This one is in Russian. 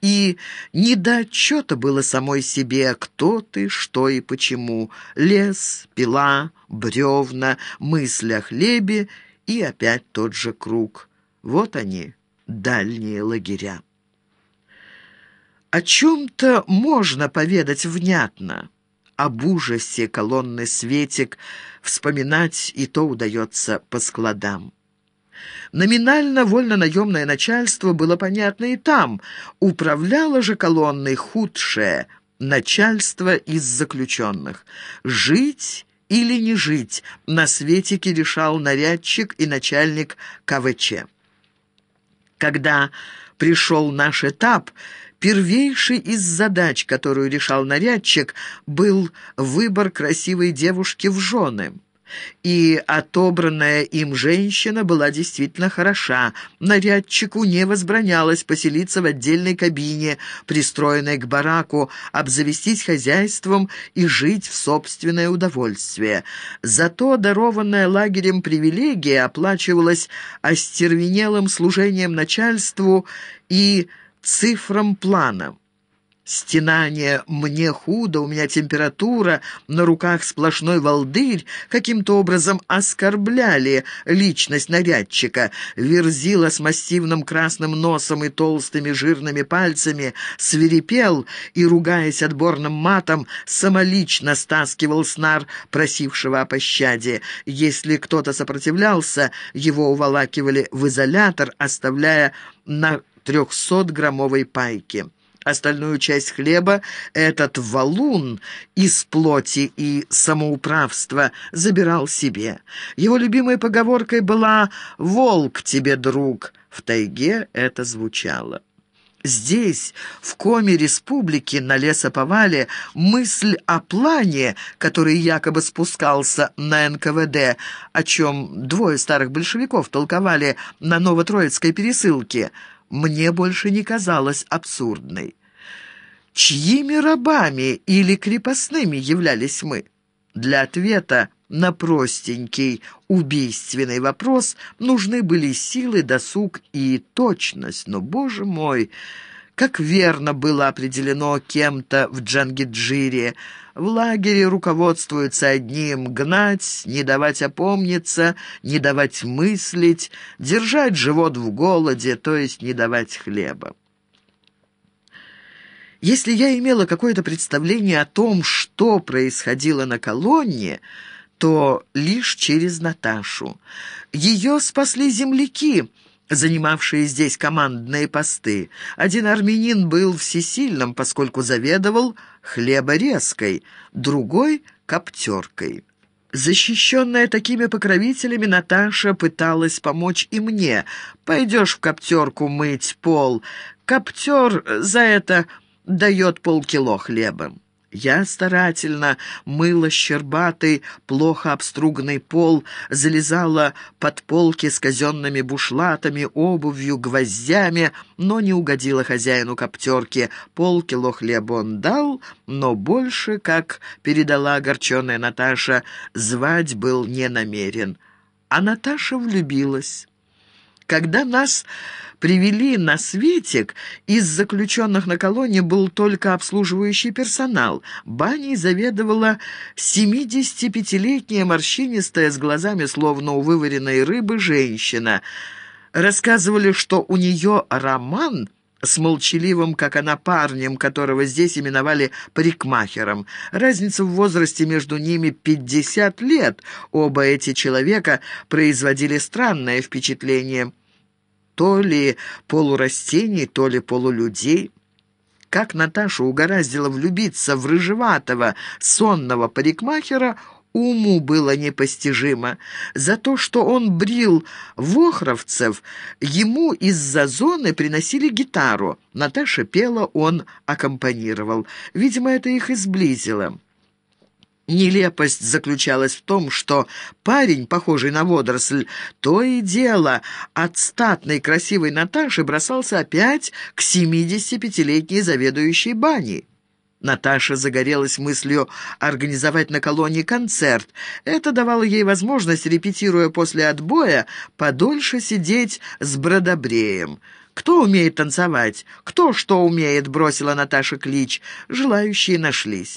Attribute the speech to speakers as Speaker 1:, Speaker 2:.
Speaker 1: и не до отчета было самой себе, кто ты, что и почему. Лес, пила, бревна, мысли о хлебе и опять тот же круг. Вот они, дальние лагеря. О чем-то можно поведать внятно. Об ужасе колонны Светик вспоминать и то удается по складам. Номинально вольно-наемное начальство было понятно и там. Управляло же колонной худшее начальство из заключенных. Жить или не жить на Светике решал нарядчик и начальник КВЧ. Когда пришел наш этап, первейший из задач, которую решал нарядчик, был выбор красивой девушки в жены. И отобранная им женщина была действительно хороша. Нарядчику не возбранялось поселиться в отдельной кабине, пристроенной к бараку, обзавестись хозяйством и жить в собственное удовольствие. Зато дарованная лагерем привилегия оплачивалась остервенелым служением начальству и цифрам плана. Стенание «мне худо, у меня температура», на руках сплошной волдырь каким-то образом оскорбляли личность нарядчика. Верзила с массивным красным носом и толстыми жирными пальцами свирепел и, ругаясь отборным матом, самолично стаскивал снар просившего о пощаде. Если кто-то сопротивлялся, его уволакивали в изолятор, оставляя на трехсотграммовой пайке. Остальную часть хлеба этот валун из плоти и самоуправства забирал себе. Его любимой поговоркой была «Волк тебе, друг». В тайге это звучало. Здесь, в коме республики, на лесоповале, мысль о плане, который якобы спускался на НКВД, о чем двое старых большевиков толковали на Новотроицкой пересылке – мне больше не казалась абсурдной. Чьими рабами или крепостными являлись мы? Для ответа на простенький убийственный вопрос нужны были силы, досуг и точность. Но, боже мой, как верно было определено кем-то в Джангиджире, в лагере руководствуются одним — гнать, не давать опомниться, не давать мыслить, держать живот в голоде, то есть не давать хлеба. Если я имела какое-то представление о том, что происходило на колонне, то лишь через Наташу. Ее спасли земляки, занимавшие здесь командные посты. Один армянин был всесильным, поскольку заведовал хлеборезкой, другой — коптеркой. Защищенная такими покровителями, Наташа пыталась помочь и мне. «Пойдешь в коптерку мыть пол. Коптер за это дает полкило хлеба. Я старательно мыла щербатый, плохо обструганный пол, залезала под полки с казенными бушлатами, обувью, гвоздями, но не угодила хозяину коптерки. Полкило хлеба он дал, но больше, как передала огорченная Наташа, звать был не намерен. А Наташа влюбилась. Когда нас привели на Светик, из заключенных на колонне был только обслуживающий персонал. Баней заведовала 75-летняя морщинистая с глазами словно у вываренной рыбы женщина. Рассказывали, что у нее роман с молчаливым, как она, парнем, которого здесь именовали парикмахером. Разница в возрасте между ними 50 лет. Оба эти человека производили странное впечатление то ли полурастений, то ли полулюдей. Как Наташа угораздила влюбиться в рыжеватого, сонного парикмахера, уму было непостижимо. За то, что он брил вохровцев, ему из-за зоны приносили гитару. Наташа пела, он аккомпанировал. Видимо, это их изблизило. Нелепость заключалась в том, что парень, похожий на водоросль, то и дело от статной красивой Наташи бросался опять к 75-летней заведующей баней. Наташа загорелась мыслью организовать на колонии концерт. Это давало ей возможность, репетируя после отбоя, подольше сидеть с Бродобреем. Кто умеет танцевать? Кто что умеет?» — бросила Наташа клич. Желающие нашлись.